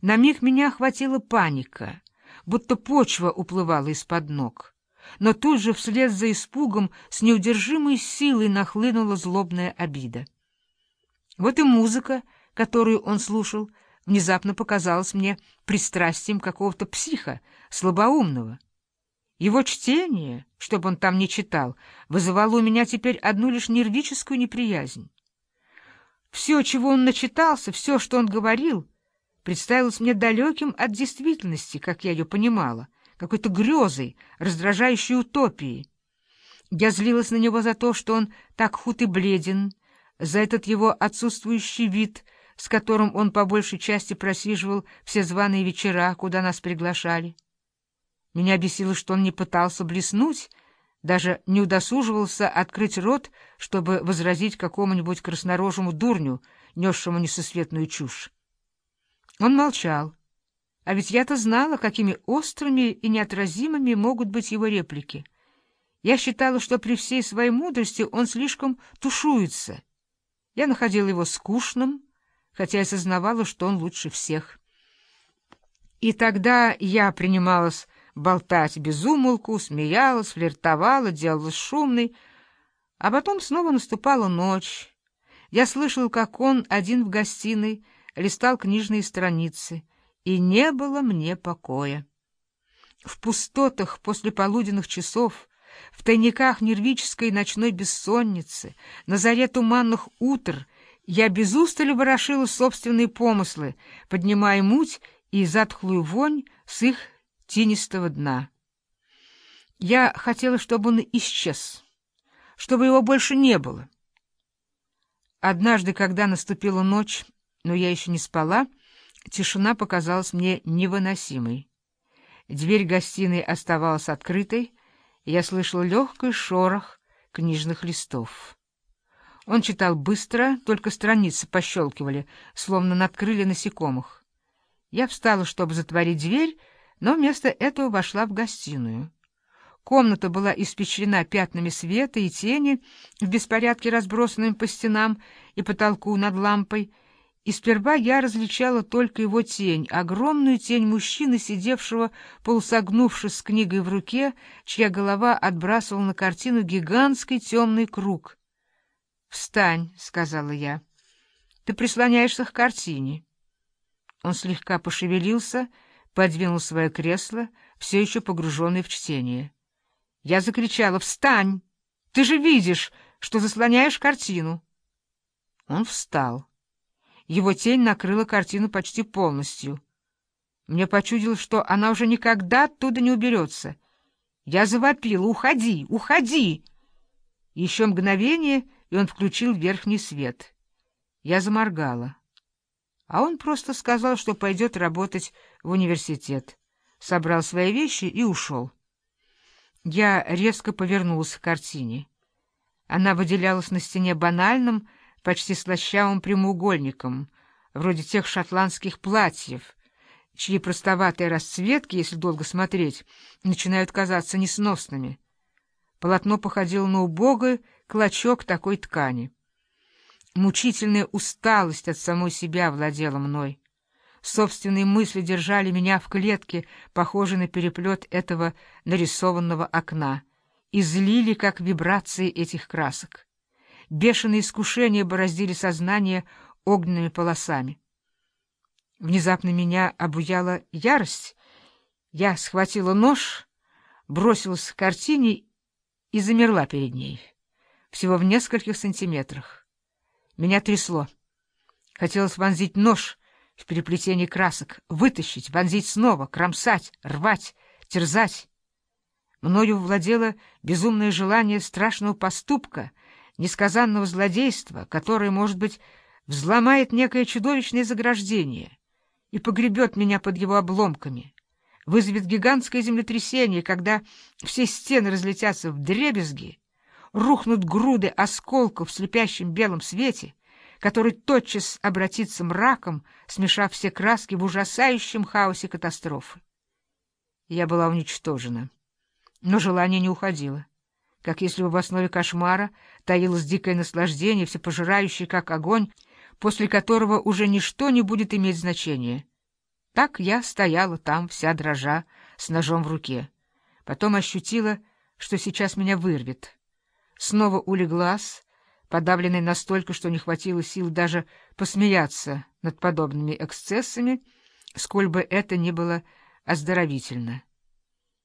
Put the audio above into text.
На миг меня охватила паника, будто почва уплывала из-под ног. Но тут же вслед за испугом с неудержимой силой нахлынула злобная обида. Вот и музыка, которую он слушал, внезапно показалась мне пристрастием какого-то психа, слабоумного. Его чтение, чтобы он там не читал, вызывало у меня теперь одну лишь нервическую неприязнь. Все, чего он начитался, все, что он говорил, представилось мне далеким от действительности, как я ее понимала, какой-то грезой, раздражающей утопией. Я злилась на него за то, что он так худ и бледен, за этот его отсутствующий вид, с которым он по большей части просиживал все званые вечера, куда нас приглашали. Меня бесило, что он не пытался блеснуть, даже не удосуживался открыть рот, чтобы возразить какому-нибудь краснорожему дурню, несшему несусветную чушь. Он молчал. А ведь я-то знала, какими острыми и неотразимыми могут быть его реплики. Я считала, что при всей своей мудрости он слишком тушуется. Я находила его скучным, хотя и сознавала, что он лучше всех. И тогда я принималась болтать без умолку, смеялась, флиртовала, делалась шумной, а потом снова наступала ночь. Я слышал, как он один в гостиной листал книжные страницы, и не было мне покоя. В пустотах после полуденных часов, в тайниках нервической ночной бессонницы, на заре туманных утр я без устали ворошила собственные помыслы, поднимая муть и затхлую вонь с их тинистого дна. Я хотела, чтобы он исчез, чтобы его больше не было. Однажды, когда наступила ночь, но я еще не спала, тишина показалась мне невыносимой. Дверь гостиной оставалась открытой, я слышала легкий шорох книжных листов. Он читал быстро, только страницы пощелкивали, словно надкрыли насекомых. Я встала, чтобы затворить дверь, но вместо этого вошла в гостиную. Комната была испещрена пятнами света и тени, в беспорядке разбросанными по стенам и потолку над лампой, и сперва я различала только его тень, огромную тень мужчины, сидевшего, полусогнувшись с книгой в руке, чья голова отбрасывала на картину гигантский темный круг. «Встань», — сказала я, — «ты прислоняешься к картине». Он слегка пошевелился, подвинул свое кресло, все еще погруженный в чтение. Я закричала «Встань! Ты же видишь, что заслоняешь картину!» Он встал. Его тень накрыла картину почти полностью. Мне почудилось, что она уже никогда оттуда не уберется. Я завопила «Уходи! Уходи!» Еще мгновение, и он включил верхний свет. Я заморгала. А он просто сказал, что пойдет работать в университет. Собрал свои вещи и ушел. Я резко повернулась к картине. Она выделялась на стене банальным, почти слащавым прямоугольником, вроде тех шотландских платьев, чьи простоватые расцветки, если долго смотреть, начинают казаться несносными. Полотно походило на убогий клочок такой ткани. Мучительная усталость от самой себя владела мной. Собственные мысли держали меня в клетке, похожей на переплет этого нарисованного окна, и злили, как вибрации этих красок. Бешеные искушения бороздили сознание огненными полосами. Внезапно меня обуяла ярость. Я схватила нож, бросилась к картине и замерла перед ней, всего в нескольких сантиметрах. Меня трясло. Хотелось вонзить нож в переплетение красок, вытащить, вонзить снова, кромсать, рвать, терзать. Мною владело безумное желание страшного поступка — несказанного злодейства, которое, может быть, взломает некое чудовищное заграждение и погребет меня под его обломками, вызовет гигантское землетрясение, когда все стены разлетятся в дребезги, рухнут груды осколков в слепящем белом свете, который тотчас обратится мраком, смешав все краски в ужасающем хаосе катастрофы. Я была уничтожена, но желание не уходило как если бы в основе кошмара таилось дикое наслаждение, всепожирающее, как огонь, после которого уже ничто не будет иметь значения. Так я стояла там, вся дрожа, с ножом в руке. Потом ощутила, что сейчас меня вырвет. Снова улеглась, подавленной настолько, что не хватило сил даже посмеяться над подобными эксцессами, сколь бы это ни было оздоровительно.